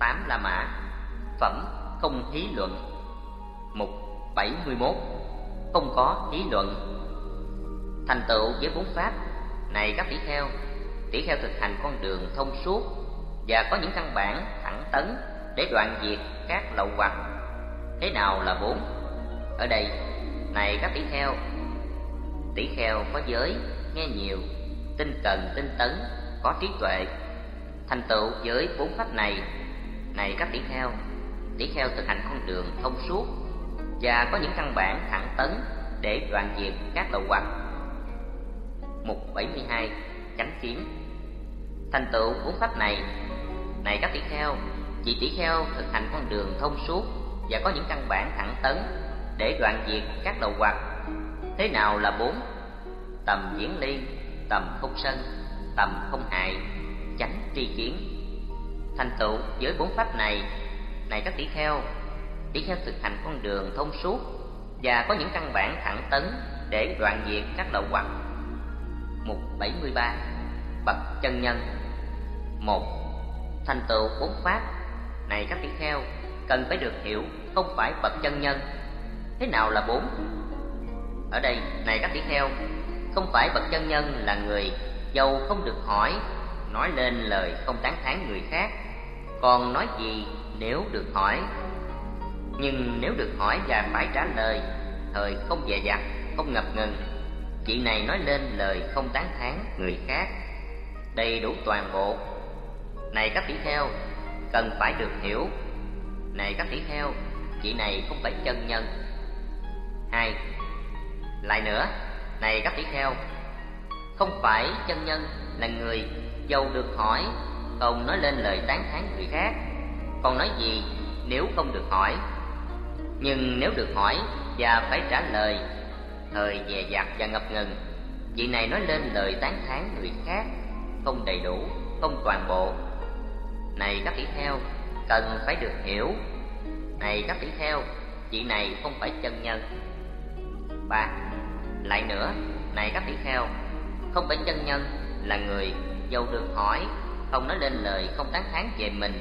tám la mã. Phẩm không thí luận. Mục bảy mươi 71 không có thí luận. Thành tựu với bốn pháp. Này các tỷ kheo tỷ kheo thực hành con đường thông suốt và có những căn bản thẳng tấn để đoạn diệt các lậu hoặc thế nào là bốn? Ở đây, này các tỷ kheo tỷ kheo có giới, nghe nhiều, tinh cần tinh tấn, có trí tuệ. Thành tựu với bốn pháp này này các tỷ kheo tỷ kheo thực hành con đường thông suốt và có những căn bản thẳng tấn để đoạn diệt các lậu hoặc mục 72 chánh kiến. Thành tựu bốn pháp này này các tỷ kheo chỉ tỷ kheo thực hành con đường thông suốt và có những căn bản thẳng tấn để đoạn diệt các đầu hoặc thế nào là bốn? Tầm diễn ly, tầm không sân, tầm không hại, chánh tri kiến thành tựu với bốn pháp này. Này các tỷ kheo tỷ kheo thực hành con đường thông suốt và có những căn bản thẳng tấn để đoạn diệt các lậu hoặc mục 73 bậc chân nhân. Một, thành tựu bốn pháp. Này các tỷ kheo, cần phải được hiểu không phải bậc chân nhân. Thế nào là bốn? Ở đây, này các tỷ kheo, không phải bậc chân nhân là người, dầu không được hỏi, nói lên lời không tán thán người khác còn nói gì nếu được hỏi. Nhưng nếu được hỏi và phải trả lời, thời không dè dặt, không ngập ngừng. Chị này nói lên lời không tán thán người khác. Đầy đủ toàn bộ. Này các tỷ kheo, cần phải được hiểu. Này các tỷ kheo, chị này không phải chân nhân. Hai, lại nữa. Này các tỷ kheo, không phải chân nhân là người dầu được hỏi không nói lên lời tán thán người khác. Còn nói gì nếu không được hỏi? Nhưng nếu được hỏi và phải trả lời, thời dè dặt và ngập ngừng, vị này nói lên lời tán thán người khác không đầy đủ, không toàn bộ. Này các tỷ theo cần phải được hiểu. Này các tỷ theo vị này không phải chân nhân. Ba, lại nữa, này các tỷ theo không phải chân nhân là người dầu được hỏi không nói lên lời không tán thán về mình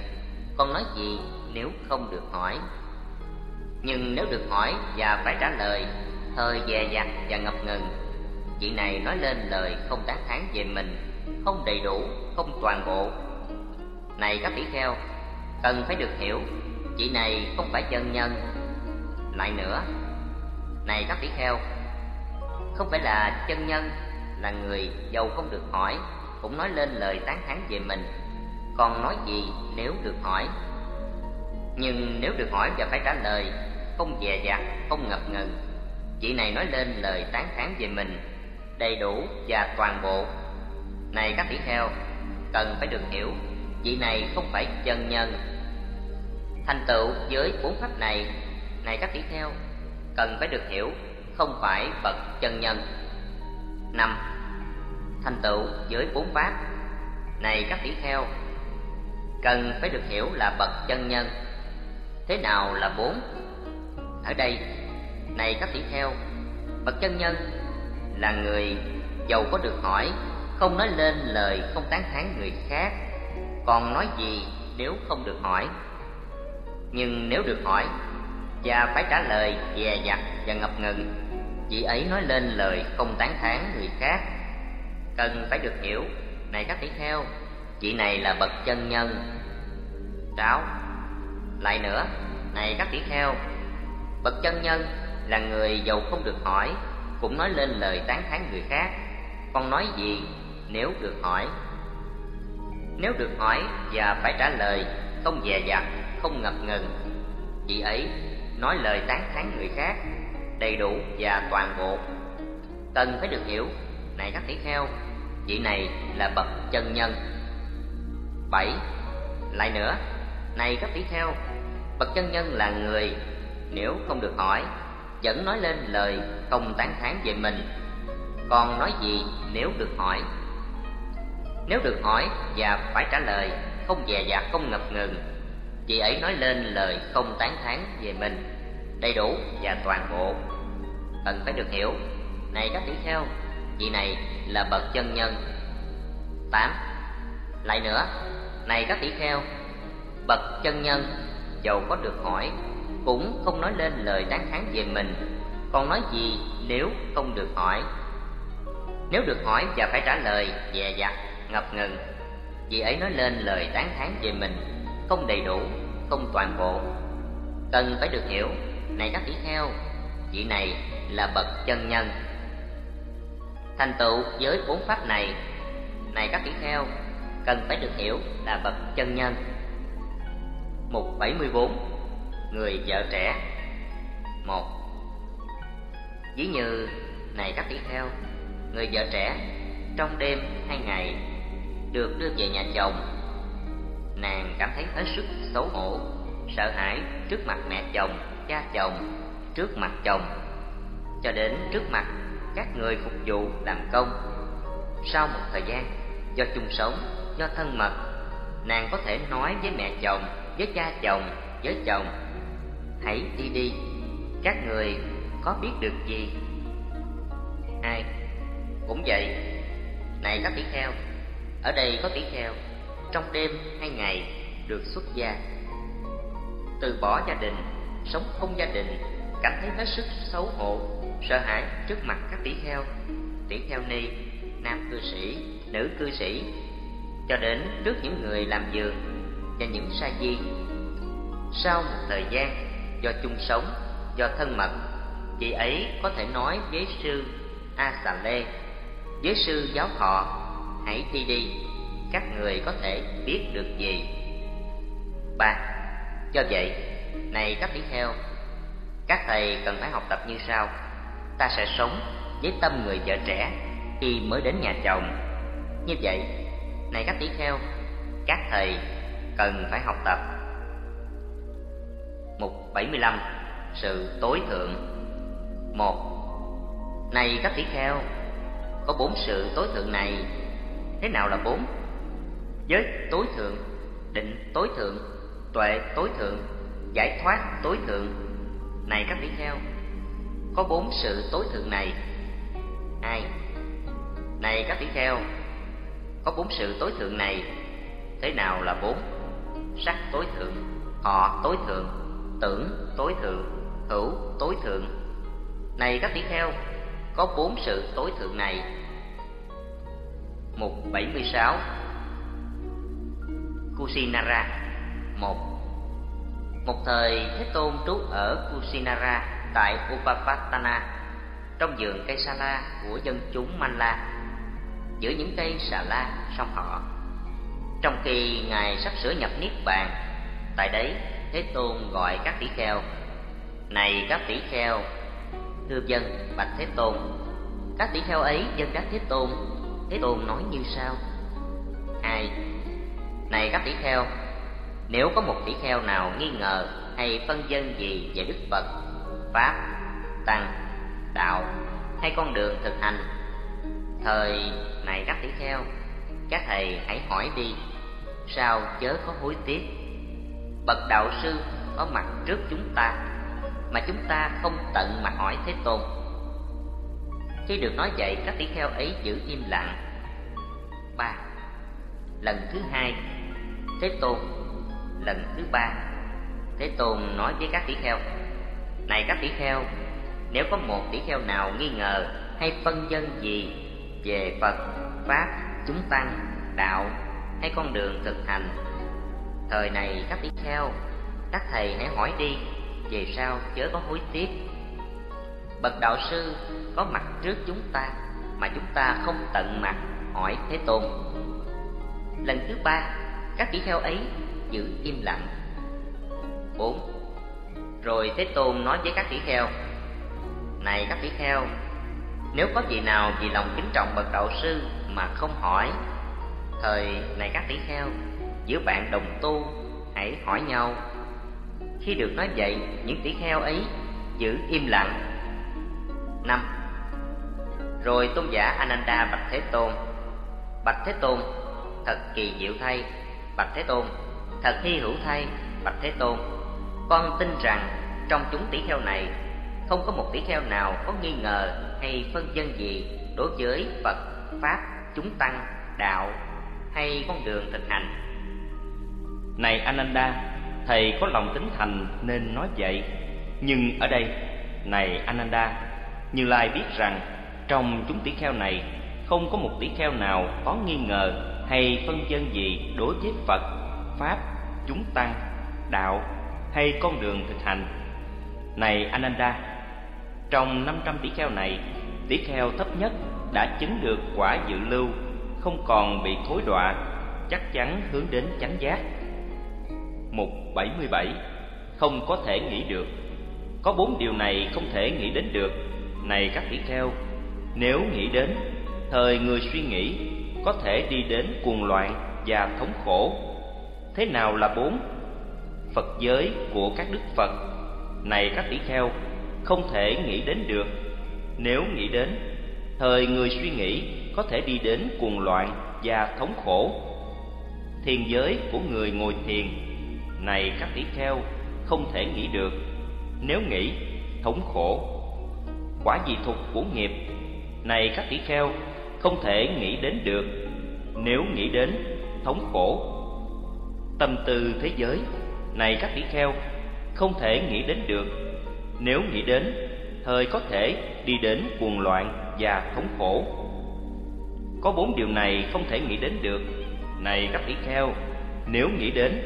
còn nói gì nếu không được hỏi. Nhưng nếu được hỏi và phải trả lời, hơi dè dặt và ngập ngừng chị này nói lên lời không tán thán về mình, không đầy đủ, không toàn bộ. Này các tỷ kheo, cần phải được hiểu chị này không phải chân nhân. Lại nữa, này các tỷ kheo, không phải là chân nhân là người giàu không được hỏi cũng nói lên lời tán thán về mình. Còn nói gì nếu được hỏi? Nhưng nếu được hỏi và phải trả lời, không dè dặt, không ngập ngừng, chị này nói lên lời tán thán về mình đầy đủ và toàn bộ. Này các tỷ heo cần phải được hiểu, chị này không phải chân nhân. Thành tựu với bốn pháp này này các tỷ heo cần phải được hiểu, không phải bậc chân nhân. Năm thành tựu giới bốn pháp. Này các tỷ kheo, cần phải được hiểu là bậc chân nhân. Thế nào là bốn? Ở đây, này các tỷ kheo, bậc chân nhân là người giàu có được hỏi, không nói lên lời không tán thán người khác, còn nói gì nếu không được hỏi? Nhưng nếu được hỏi và phải trả lời dè dặt và ngập ngừng chị ấy nói lên lời không tán thán người khác cần phải được hiểu. Này các tỷ theo chị này là bậc chân nhân. Sáu lại nữa, này các tỷ theo bậc chân nhân là người giàu không được hỏi, cũng nói lên lời tán thán người khác. Con nói gì nếu được hỏi? Nếu được hỏi và phải trả lời, không dè dặt, không ngập ngừng, chị ấy nói lời tán thán người khác đầy đủ và toàn bộ. Cần phải được hiểu, này các tỷ kheo vị này là bậc chân nhân. Bảy, lại nữa, này các tỷ kheo, bậc chân nhân là người, nếu không được hỏi, vẫn nói lên lời không tán thán về mình. Còn nói gì nếu được hỏi? Nếu được hỏi và phải trả lời, không dè dặt, không ngập ngừng, chị ấy nói lên lời không tán thán về mình, đầy đủ và toàn bộ. Cần phải được hiểu, này các tỷ kheo vị này là bậc chân nhân. Tám. Lại nữa, này các tỷ kheo, bậc chân nhân, dầu có được hỏi, cũng không nói lên lời tán thán về mình, còn nói gì nếu không được hỏi? Nếu được hỏi và phải trả lời, dè dặt, ngập ngừng vị ấy nói lên lời tán thán về mình, không đầy đủ, không toàn bộ. Cần phải được hiểu, này các tỷ kheo, vị này là bậc chân nhân thành tựu với bốn pháp này. Này các tỷ kheo, cần phải được hiểu là bậc chân nhân. Mục 74 người vợ trẻ. Một, ví như, này các tỷ kheo, người vợ trẻ trong đêm hai ngày được đưa về nhà chồng. Nàng cảm thấy hết sức xấu hổ, sợ hãi trước mặt mẹ chồng, cha chồng, trước mặt chồng, cho đến trước mặt các người phục vụ làm công. Sau một thời gian, do chung sống, do thân mật, nàng có thể nói với mẹ chồng, với cha chồng, với chồng, hãy đi đi, các người có biết được gì? Ai? Cũng vậy, này các tỷ kheo, ở đây có tỷ kheo, trong đêm hay ngày được xuất gia. Từ bỏ gia đình, sống không gia đình, cảm thấy hết sức xấu hổ sợ hãi trước mặt các tỷ kheo. Tỷ kheo ni, nam cư sĩ, nữ cư sĩ, cho đến trước những người làm giường và những sa di. Sau một thời gian, do chung sống, do thân mật, chị ấy có thể nói với sư a xà lê với sư giáo thọ, hãy đi đi, các người có thể biết được gì? Ba, do vậy, này các tỷ kheo, các thầy cần phải học tập như sau ta sẽ sống với tâm người vợ trẻ khi mới đến nhà chồng. Như vậy, này các tỷ kheo, các thầy cần phải học tập. Mục 75 sự tối thượng. Một, này các tỷ kheo, có bốn sự tối thượng này. Thế nào là bốn? Giới tối thượng, định tối thượng, tuệ tối thượng, giải thoát tối thượng. Này các tỷ kheo có bốn sự tối thượng này. Ai? này các tỷ kheo, có bốn sự tối thượng này. Thế nào là bốn? Sắc tối thượng họ tối thượng, tưởng tối thượng, hữu tối thượng. Này các tỷ kheo, có bốn sự tối thượng này. Mục 76 Kusinara, một. Một thời Thế Tôn trú ở Kusinara tại Upapattana trong vườn cây sa la của dân chúng Manla giữa những cây xà la song họ. Trong khi ngài sắp sửa nhập niết bàn, tại đấy thế tôn gọi các tỷ kheo. Này các tỷ kheo, thưa dân bạch thế tôn, các tỷ kheo ấy dân đáp thế tôn thế tôn nói như sau. Hai này các tỷ kheo, nếu có một tỷ kheo nào nghi ngờ hay phân dân gì về đức phật pháp, tăng, đạo, hay con đường thực hành. Thời này các tỷ kheo các thầy hãy hỏi đi, sao chớ có hối tiếc? Bậc đạo sư có mặt trước chúng ta, mà chúng ta không tận mà hỏi thế tôn. Khi được nói vậy, các tỷ kheo ấy giữ im lặng. Ba. Lần thứ hai, thế tôn. Lần thứ ba, thế tôn nói với các tỷ kheo này các tỷ kheo, nếu có một tỷ kheo nào nghi ngờ hay phân dân gì về phật, pháp, chúng tăng, đạo hay con đường thực hành, thời này các tỷ kheo, các thầy hãy hỏi đi, về sao chớ có hối tiếc. Bậc đạo sư có mặt trước chúng ta mà chúng ta không tận mặt hỏi thế tôn. Lần thứ ba, các tỷ kheo ấy giữ im lặng. Bốn rồi thế tôn nói với các tỷ kheo, này các tỷ kheo, nếu có vị nào vì lòng kính trọng bậc đạo sư mà không hỏi thời này các tỷ kheo, giữa bạn đồng tu, hãy hỏi nhau. Khi được nói vậy, những tỷ kheo ấy giữ im lặng. Năm, rồi tôn giả ananda bạch thế tôn, bạch thế tôn, thật kỳ diệu thay. Bạch thế tôn, thật hy hữu thay. Bạch thế tôn con tin rằng trong chúng tỷ kheo này không có một tỷ kheo nào có nghi ngờ hay phân dân gì đối với Phật, Pháp, chúng tăng, đạo hay con đường thực hành. Này Ananda, thầy có lòng tính thành nên nói vậy. Nhưng ở đây, này Ananda, Như Lai biết rằng trong chúng tỷ kheo này không có một tỷ kheo nào có nghi ngờ hay phân dân gì đối với Phật, Pháp, chúng tăng, đạo hay con đường thực hành. Này Ananda, trong 500 tỷ kheo này, tỷ kheo thấp nhất đã chứng được quả dự lưu, không còn bị thối đọa, chắc chắn hướng đến chánh giác. Mục 77 Không có thể nghĩ được Có bốn điều này không thể nghĩ đến được Này các tỷ kheo Nếu nghĩ đến Thời người suy nghĩ Có thể đi đến cuồng loạn và thống khổ Thế nào là bốn? Phật giới của các đức Phật. Này các tỷ kheo, Không thể nghĩ đến được. Nếu nghĩ đến, Thời người suy nghĩ Có thể đi đến cuồng loạn và thống khổ. Thiền giới của người ngồi thiền, này các tỷ kheo, không thể nghĩ được. Nếu nghĩ, thống khổ, quả dị thục của nghiệp. Này các tỷ kheo, không thể nghĩ đến được. Nếu nghĩ đến, thống khổ, tâm tư thế giới này các tỷ kheo không thể nghĩ đến được. Nếu nghĩ đến thời có thể đi đến cuồng loạn và thống khổ. Có bốn điều này không thể nghĩ đến được. Này các tỷ kheo nếu nghĩ đến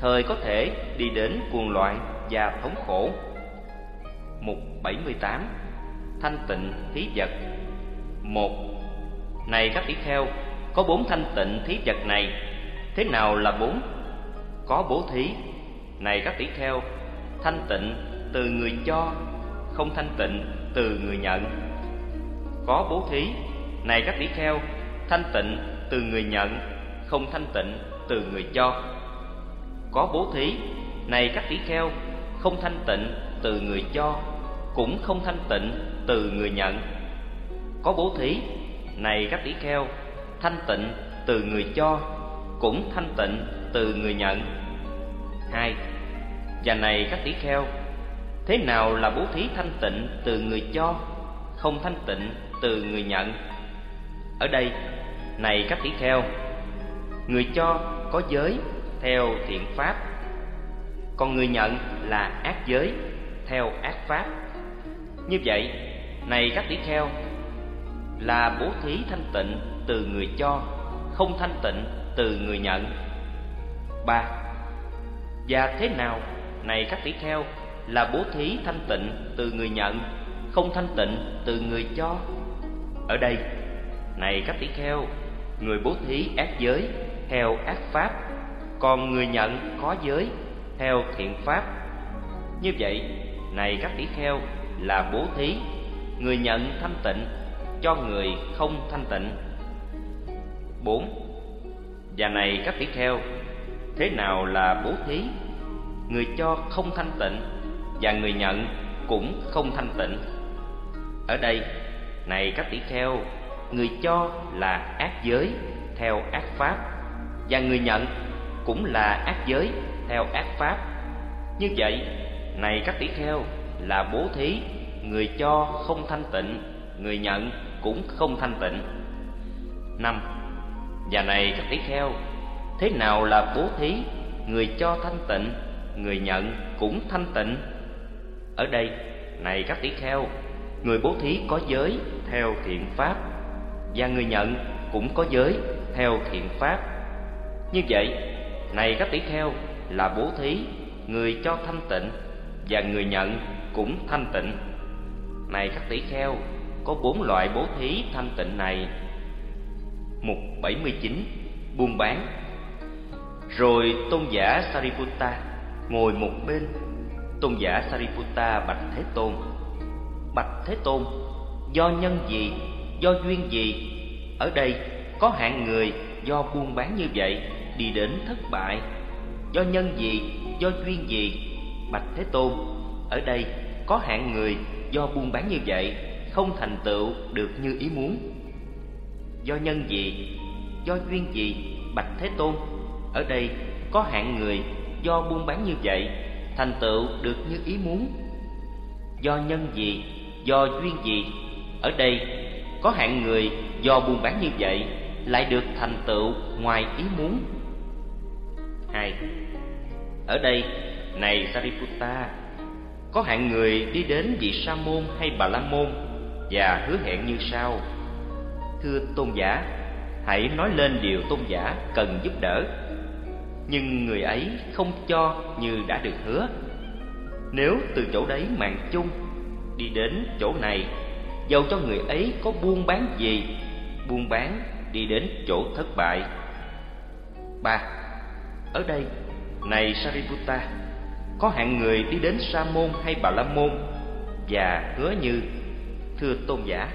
thời có thể đi đến cuồng loạn và thống khổ. Mục 78 Thanh tịnh thí vật. Một Này các tỷ kheo, có bốn thanh tịnh thí vật này, thế nào là bốn? Có bố thí, này các tỷ kheo, thanh tịnh từ người cho, không thanh tịnh từ người nhận. Có bố thí, này các tỷ kheo, thanh tịnh từ người nhận, không thanh tịnh từ người cho. Có bố thí này các tỷ kheo không thanh tịnh từ người cho cũng không thanh tịnh từ người nhận. Có bố thí này các tỷ kheo thanh tịnh từ người cho cũng thanh tịnh từ người nhận. Hai và này các tỷ kheo, thế nào là bố thí thanh tịnh từ người cho, không thanh tịnh từ người nhận? Ở đây, này các tỷ kheo, người cho có giới theo thiện pháp, còn người nhận là ác giới theo ác pháp. Như vậy, này các tỷ kheo, là bố thí thanh tịnh từ người cho, không thanh tịnh từ người nhận. Ba, và thế nào này các tỷ kheo là bố thí thanh tịnh từ người nhận, không thanh tịnh từ người cho. Ở đây, này các tỷ kheo người bố thí ác giới theo ác pháp, còn người nhận có giới theo thiện pháp. Như vậy, này các tỷ kheo là bố thí, người nhận thanh tịnh cho người không thanh tịnh. Bốn, và này các tỷ kheo thế nào là bố thí? Người cho không thanh tịnh và người nhận cũng không thanh tịnh. Ở đây, này các tỷ kheo, người cho là ác giới theo ác pháp và người nhận cũng là ác giới theo ác pháp. Như vậy, này các tỷ kheo, là bố thí, người cho không thanh tịnh, người nhận cũng không thanh tịnh. Năm, và này các tỷ kheo, thế nào là bố thí, người cho thanh tịnh người nhận cũng thanh tịnh. Ở đây, này các tỷ kheo, người bố thí có giới theo thiện pháp, và người nhận cũng có giới theo thiện pháp. Như vậy, này các tỷ kheo, là bố thí, người cho thanh tịnh, và người nhận cũng thanh tịnh. Này các tỷ kheo, có bốn loại bố thí thanh tịnh này. Mục 79 buôn bán. Rồi tôn giả Sariputta ngồi một bên. Tôn giả Sariputta bạch thế tôn. Bạch thế tôn, do nhân gì, do duyên gì? Ở đây có hạng người do buôn bán như vậy đi đến thất bại. Do nhân gì, do duyên gì? Bạch thế tôn, ở đây có hạng người do buôn bán như vậy không thành tựu được như ý muốn. Do nhân gì, do duyên gì? Bạch thế tôn, ở đây có hạng người do buôn bán như vậy thành tựu được như ý muốn. Do nhân gì do duyên gì ở đây có hạng người do buôn bán như vậy lại được thành tựu ngoài ý muốn. Hai Ở đây, này Sariputta, có hạng người đi đến vị Sa môn hay Bà La môn và hứa hẹn như sau: Thưa tôn giả, hãy nói lên điều tôn giả cần giúp đỡ. Nhưng người ấy không cho như đã được hứa. Nếu từ chỗ đấy mạng chung đi đến chỗ này, dầu cho người ấy có buôn bán gì, buôn bán đi đến chỗ thất bại. ba Ở đây, này Sariputta, có hạng người đi đến Sa môn hay Bà La môn và hứa như: Thưa tôn giả,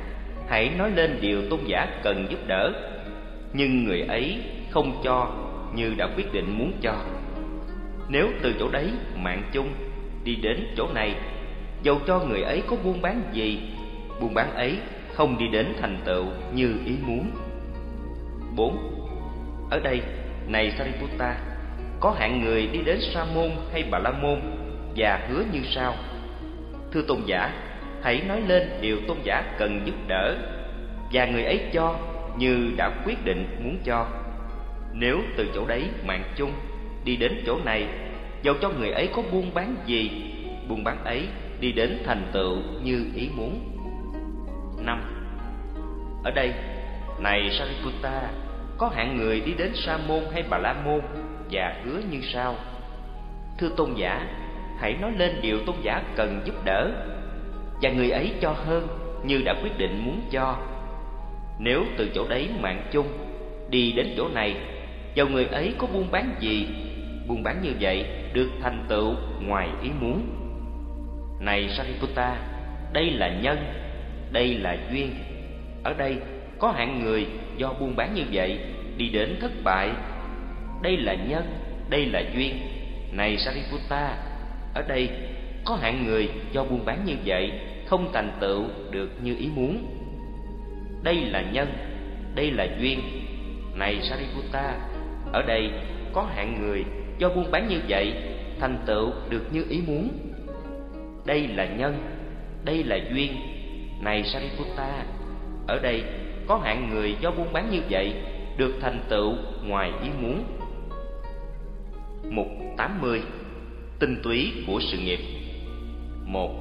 hãy nói lên điều tôn giả cần giúp đỡ. Nhưng người ấy không cho như đã quyết định muốn cho. Nếu từ chỗ đấy mạng chung đi đến chỗ này, dầu cho người ấy có buôn bán gì, buôn bán ấy không đi đến thành tựu như ý muốn. 4. Ở đây, này Sariputta, có hạng người đi đến Sa môn hay Bà La môn và hứa như sau: Thưa tôn giả, hãy nói lên điều tôn giả cần giúp đỡ và người ấy cho như đã quyết định muốn cho. Nếu từ chỗ đấy mạng chung đi đến chỗ này, dầu cho người ấy có buôn bán gì, buôn bán ấy đi đến thành tựu như ý muốn. năm Ở đây, này Sariputta, có hạng người đi đến Sa môn hay Bà La môn và hứa như sau: Thưa tôn giả, hãy nói lên điều tôn giả cần giúp đỡ và người ấy cho hơn như đã quyết định muốn cho. Nếu từ chỗ đấy mạng chung đi đến chỗ này, dầu người ấy có buôn bán gì, buôn bán như vậy được thành tựu ngoài ý muốn. Này Sariputta, đây là nhân, đây là duyên. Ở đây có hạng người do buôn bán như vậy đi đến thất bại. Đây là nhân, đây là duyên. Này Sariputta, ở đây có hạng người do buôn bán như vậy không thành tựu được như ý muốn. Đây là nhân, đây là duyên. Này Sariputta, ở đây có hạng người do buôn bán như vậy thành tựu được như ý muốn. Đây là nhân, đây là duyên. Này Sariputta, ở đây có hạng người do buôn bán như vậy được thành tựu ngoài ý muốn. Mục 80 Tinh túy của sự nghiệp một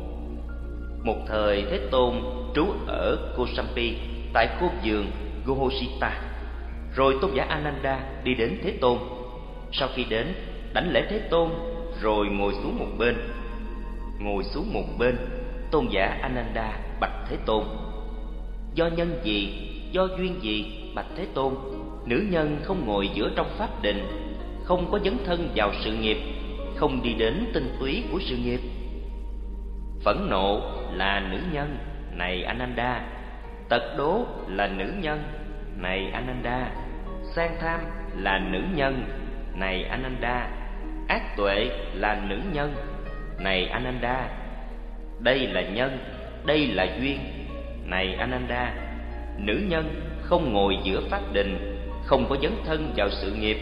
Một thời Thế Tôn trú ở Kosampi tại khu vườn gohoshita rồi tôn giả Ananda đi đến Thế Tôn. Sau khi đến, đảnh lễ Thế Tôn rồi ngồi xuống một bên. Ngồi xuống một bên, tôn giả Ananda bạch Thế Tôn: Do nhân gì, do duyên gì bạch Thế Tôn, nữ nhân không ngồi giữa trong pháp đình, không có dấn thân vào sự nghiệp, không đi đến tinh túy của sự nghiệp Phẫn nộ là nữ nhân, này Ananda. Tật đố là nữ nhân, này Ananda. Sang tham là nữ nhân, này Ananda. Ác tuệ là nữ nhân, này Ananda. Đây là nhân, đây là duyên, này Ananda. Nữ nhân không ngồi giữa pháp đình, không có dấn thân vào sự nghiệp,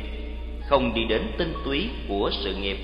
không đi đến tinh túy của sự nghiệp